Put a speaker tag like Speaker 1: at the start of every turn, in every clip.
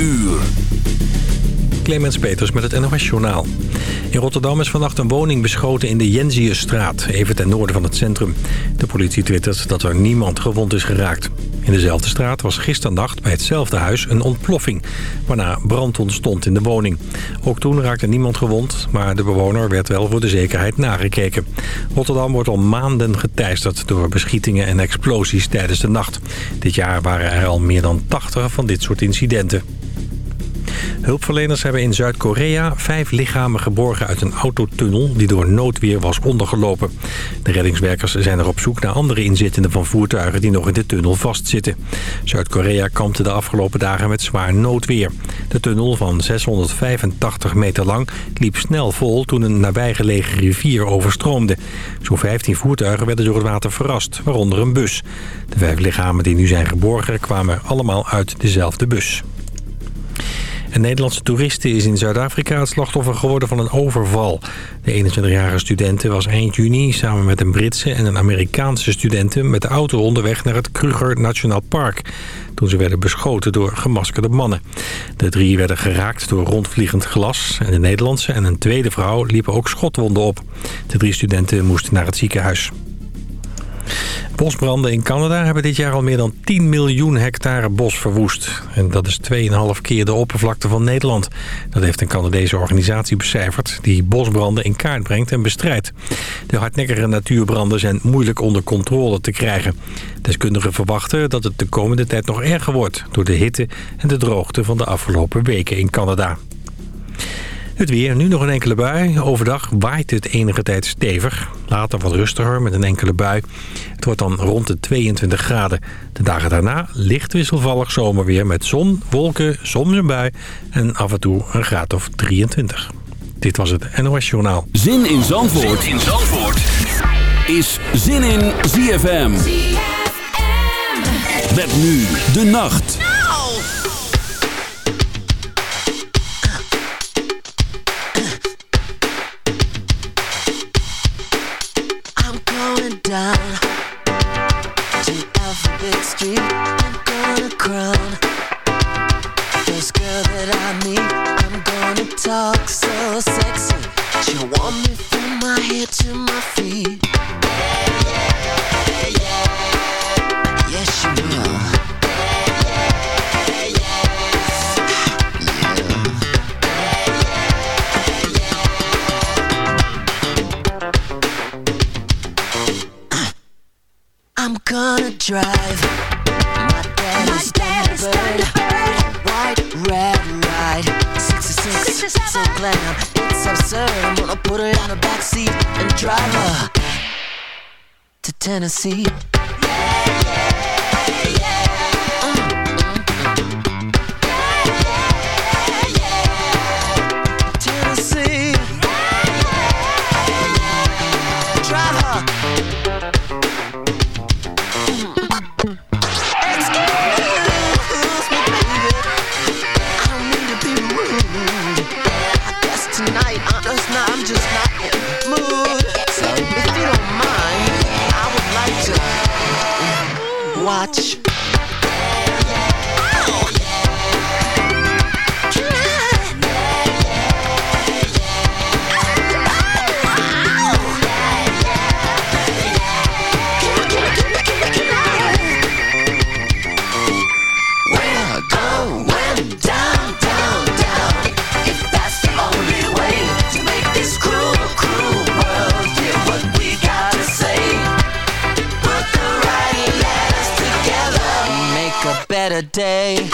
Speaker 1: uur.
Speaker 2: Clemens Peters met het NOS Journaal. In Rotterdam is vannacht een woning beschoten in de Jensiusstraat, even ten noorden van het centrum. De politie twittert dat er niemand gewond is geraakt. In dezelfde straat was gisternacht bij hetzelfde huis een ontploffing... waarna brand ontstond in de woning. Ook toen raakte niemand gewond, maar de bewoner werd wel voor de zekerheid nagekeken. Rotterdam wordt al maanden geteisterd door beschietingen en explosies tijdens de nacht. Dit jaar waren er al meer dan 80 van dit soort incidenten. Hulpverleners hebben in Zuid-Korea vijf lichamen geborgen uit een autotunnel die door noodweer was ondergelopen. De reddingswerkers zijn er op zoek naar andere inzittenden van voertuigen die nog in de tunnel vastzitten. Zuid-Korea kampte de afgelopen dagen met zwaar noodweer. De tunnel van 685 meter lang liep snel vol toen een nabijgelegen rivier overstroomde. Zo'n 15 voertuigen werden door het water verrast, waaronder een bus. De vijf lichamen die nu zijn geborgen kwamen allemaal uit dezelfde bus. Een Nederlandse toeriste is in Zuid-Afrika het slachtoffer geworden van een overval. De 21-jarige studente was eind juni samen met een Britse en een Amerikaanse studenten... met de auto onderweg naar het Kruger Nationaal Park... toen ze werden beschoten door gemaskerde mannen. De drie werden geraakt door rondvliegend glas... en de Nederlandse en een tweede vrouw liepen ook schotwonden op. De drie studenten moesten naar het ziekenhuis. Bosbranden in Canada hebben dit jaar al meer dan 10 miljoen hectare bos verwoest. En dat is 2,5 keer de oppervlakte van Nederland. Dat heeft een Canadese organisatie becijferd die bosbranden in kaart brengt en bestrijdt. De hardnekkige natuurbranden zijn moeilijk onder controle te krijgen. Deskundigen verwachten dat het de komende tijd nog erger wordt... door de hitte en de droogte van de afgelopen weken in Canada. Het weer, nu nog een enkele bui. Overdag waait het enige tijd stevig. Later wat rustiger met een enkele bui. Het wordt dan rond de 22 graden. De dagen daarna licht wisselvallig zomerweer met zon, wolken, soms een bui... en af en toe een graad of 23. Dit was het NOS Journaal.
Speaker 1: Zin in Zandvoort, zin in Zandvoort. is Zin in ZFM. ZFM. Met nu de nacht.
Speaker 3: Tennessee day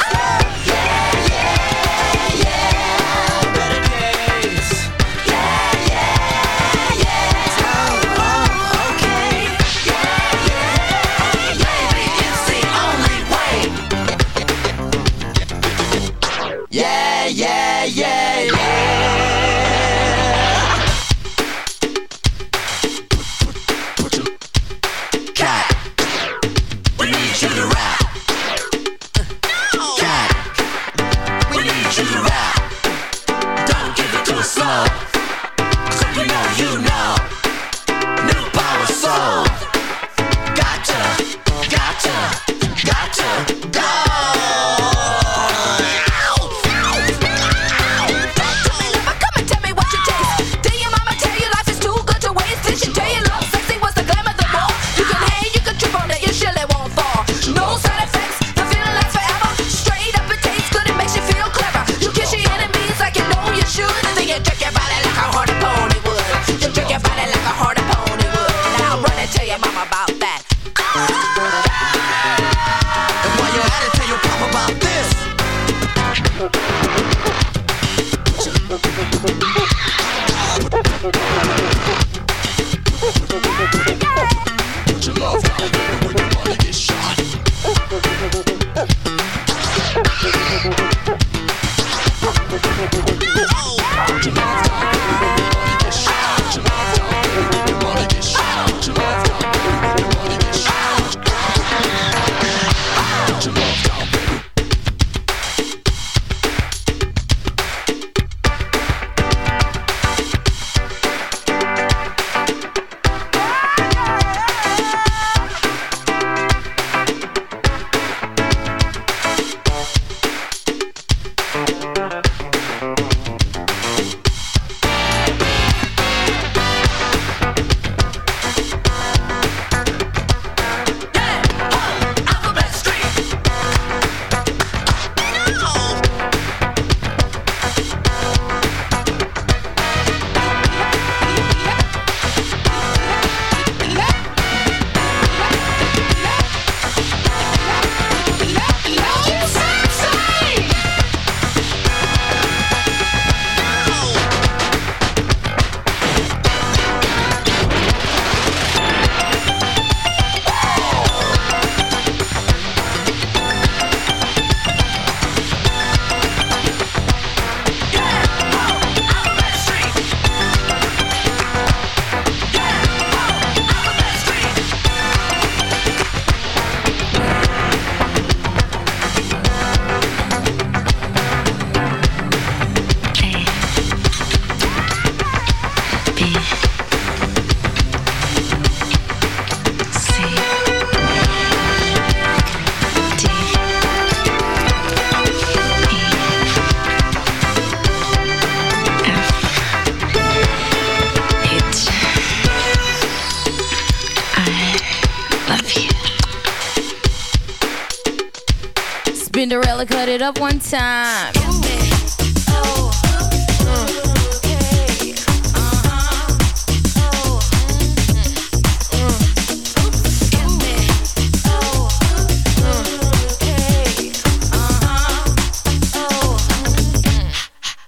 Speaker 4: Bella cut it up one time.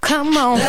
Speaker 4: Come on.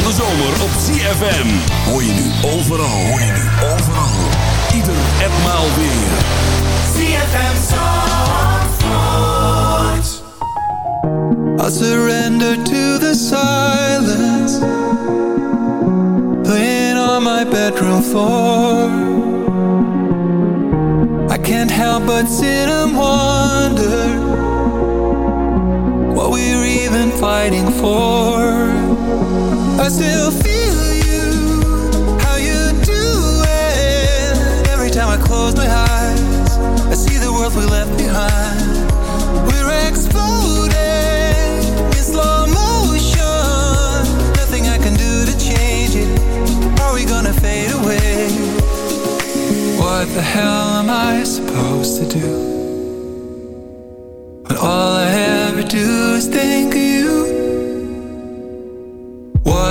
Speaker 5: Van de zomer op ZFM. Hoor je nu overal. Hoor je nu overal. Ieder en maal weer.
Speaker 6: CFM Zandvoort.
Speaker 7: I surrender to the silence Laying on my bedroom floor I can't help but sit and wonder What we're even fighting for all I ever do is think of you.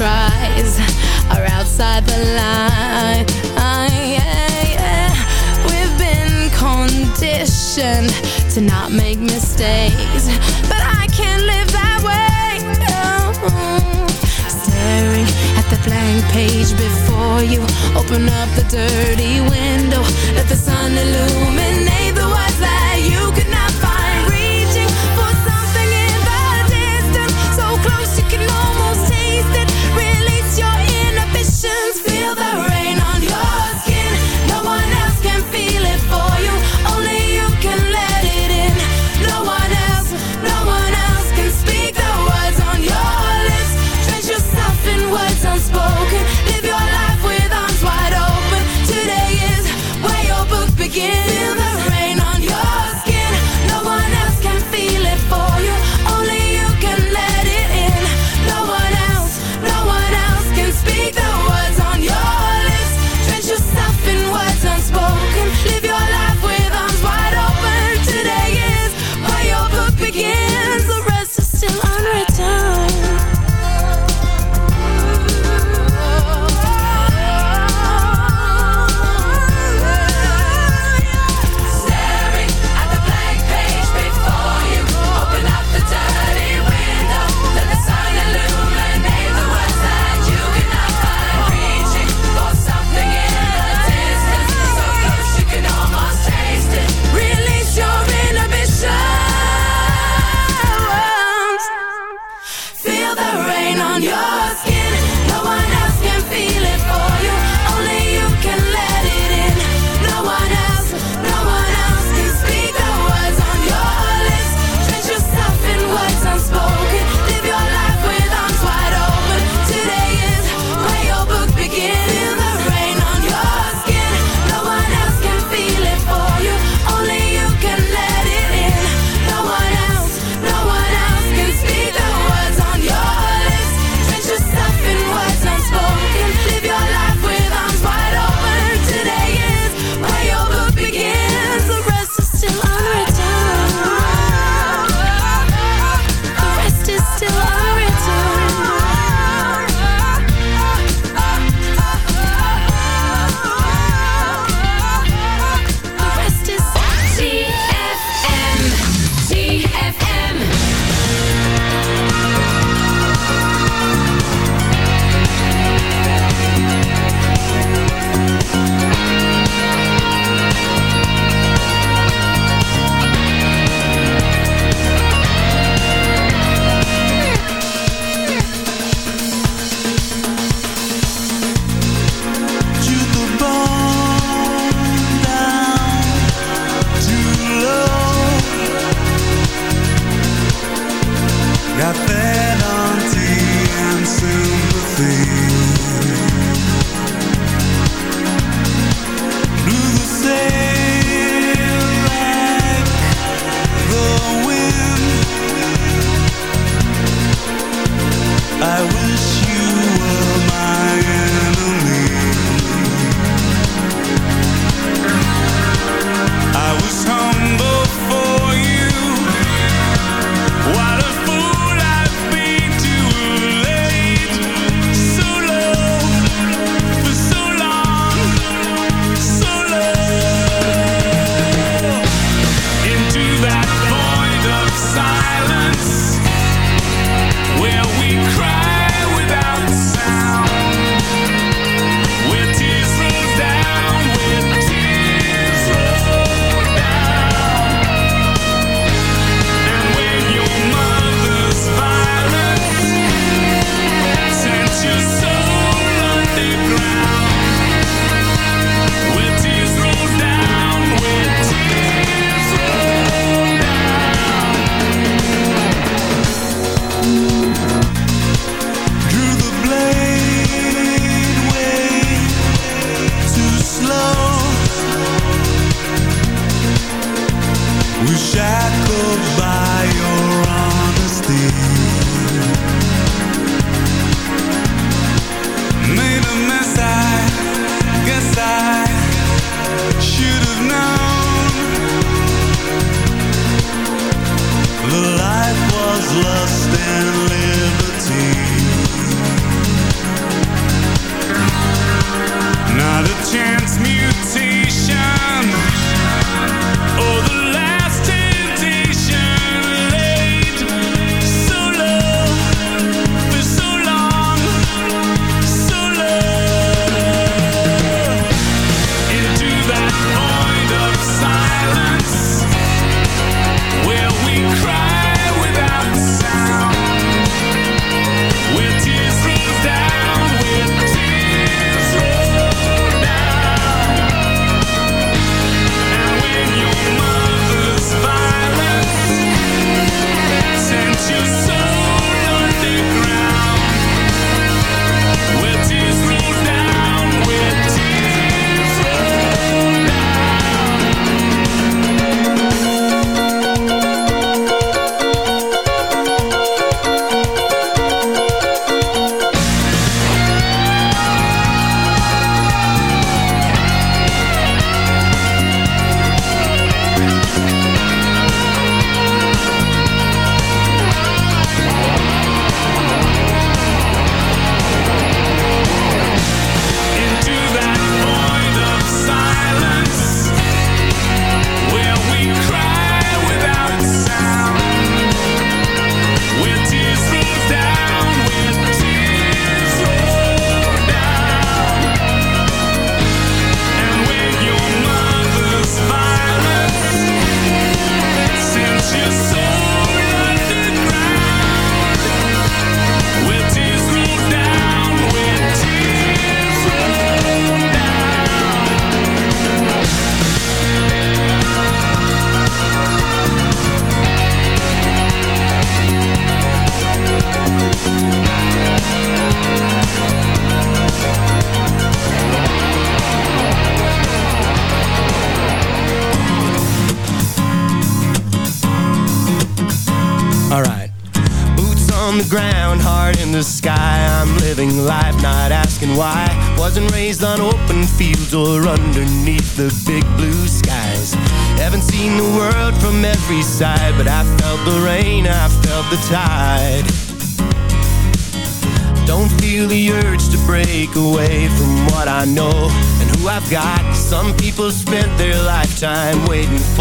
Speaker 8: tries are outside the line. Yeah, yeah. We've been conditioned to not make mistakes, but I can't live that way. No. Staring at the blank page before you, open up the dirty window, let the sun illuminate.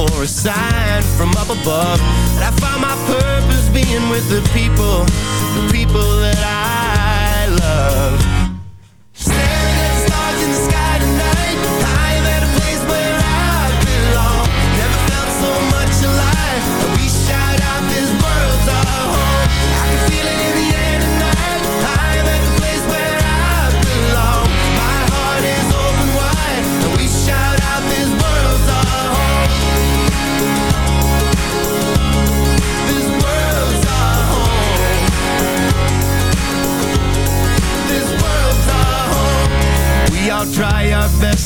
Speaker 8: for
Speaker 9: a sign from up above. And I found my purpose being with the people The people that I love.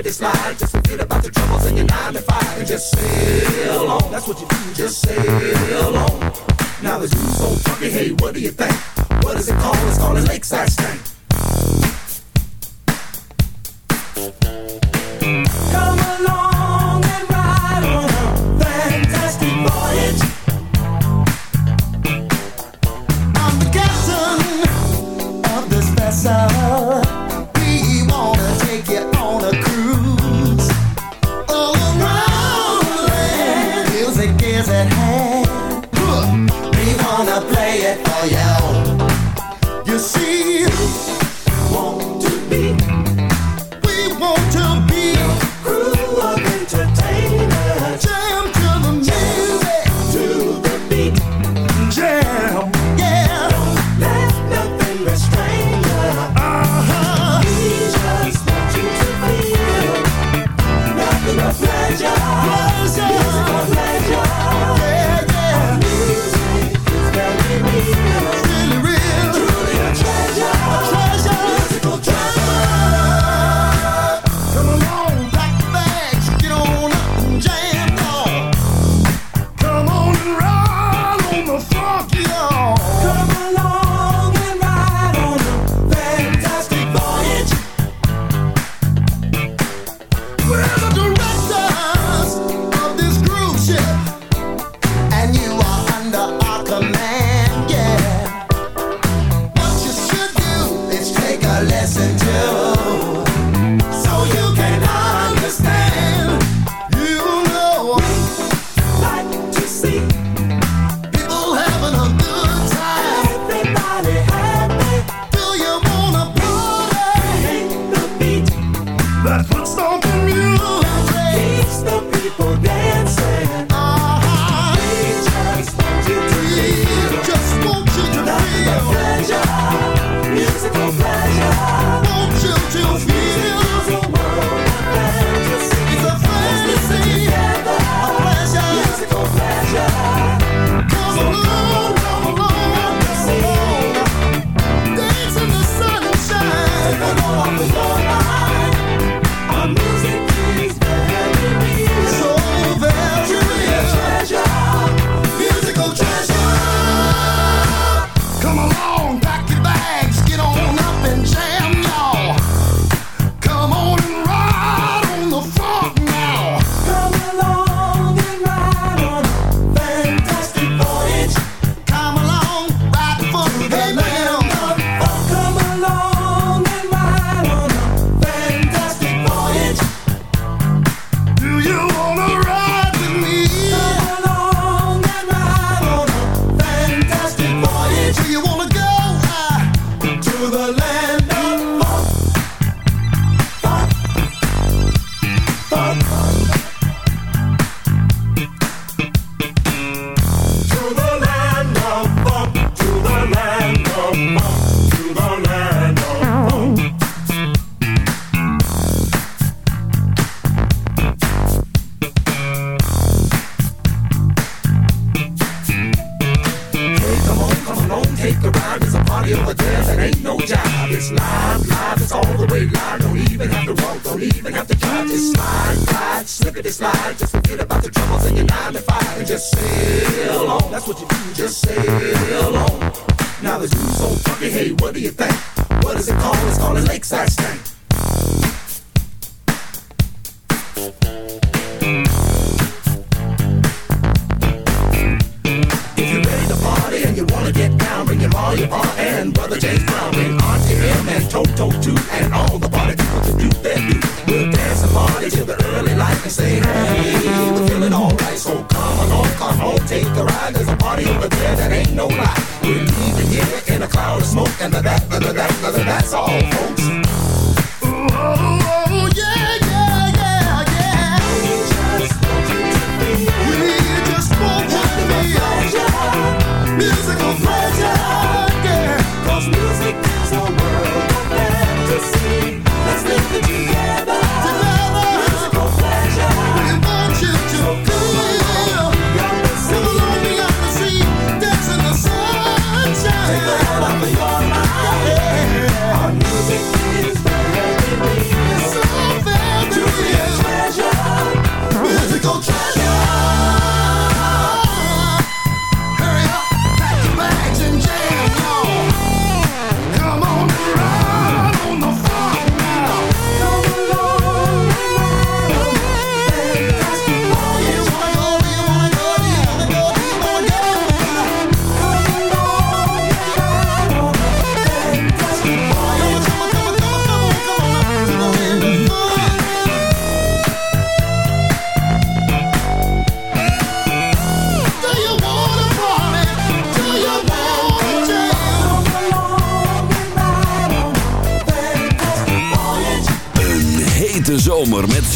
Speaker 10: lickety slide. Just forget about your troubles and your nine to five. And just sail on. That's what you do. Just sail on. Now the dude's so funky. Hey, what do you think? What is it called? It's called a lakeside stank.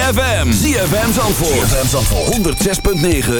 Speaker 8: ZFM. ZFM Zandvoort. ZFM Zandvoort. 106.9